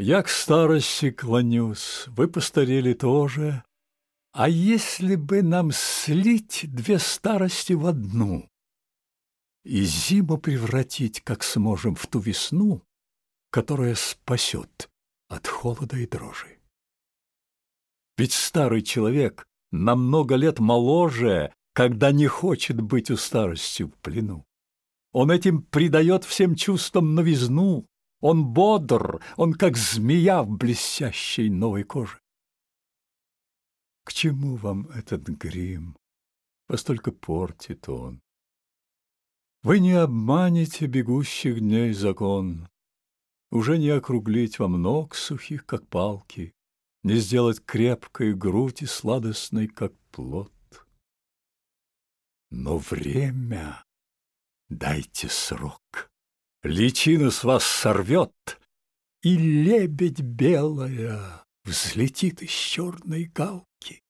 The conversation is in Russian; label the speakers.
Speaker 1: Я к старости клонюсь, вы постарели тоже. А если бы нам слить две старости в одну и зиму превратить, как сможем, в ту весну, которая спасет от холода и дрожи? Ведь старый человек на много лет моложе, когда не хочет быть у старости в плену. Он этим придает всем чувствам новизну, он бодр, он как змея в блестящей новой коже. К чему вам этот грим? Вас только портит он. Вы не обманете бегущих дней закон. Уже не округлить вам ног сухих, как палки, Не сделать крепкой грудь и сладостной, как плод. Но время дайте срок. Личину с вас сорвет, и лебедь белая взлетит из черной галки.